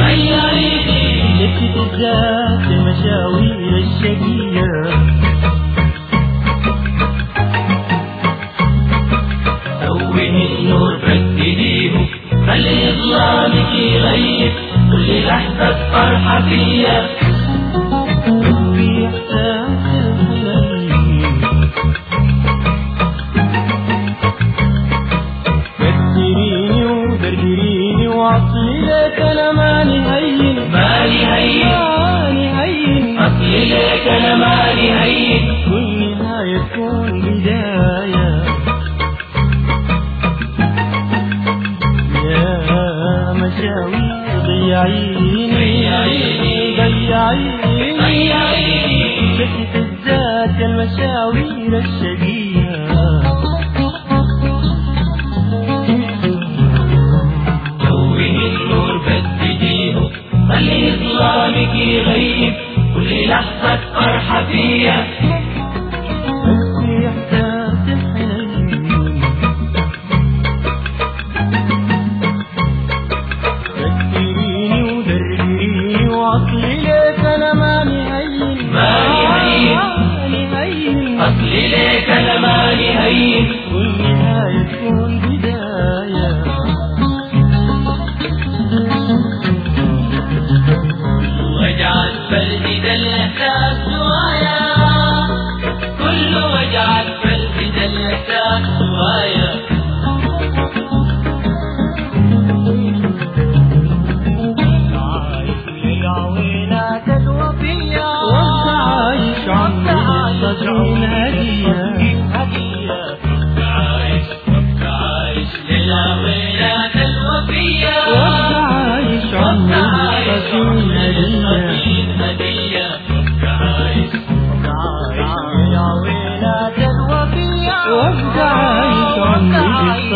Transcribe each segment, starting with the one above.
عيني لفت الذات مشاوير الشقية سوي النور بدليه خلي ظلامك يغيب كل لحظة فرحة فيا. لك أنا ماني هين. مالي هين. ماني هين. أصلي ليك أنا مالي هين. كل نهاية تكون بداية يا مشاوير ضيعيني. ضيعيني. ضيعيني. ضيعيني. الذات المشاوير الشقية وعقلي ليك أنا ماني هين. ماني هين. ماني أصلي ليك أنا مالي هين. كل نهاية تكون بداية.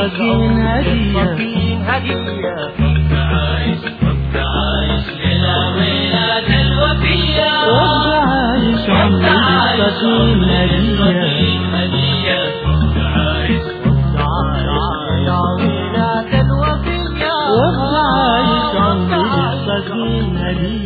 الصدرين هدية هدية عايش الوفية وانت عايش الوفية وانت عايش هدية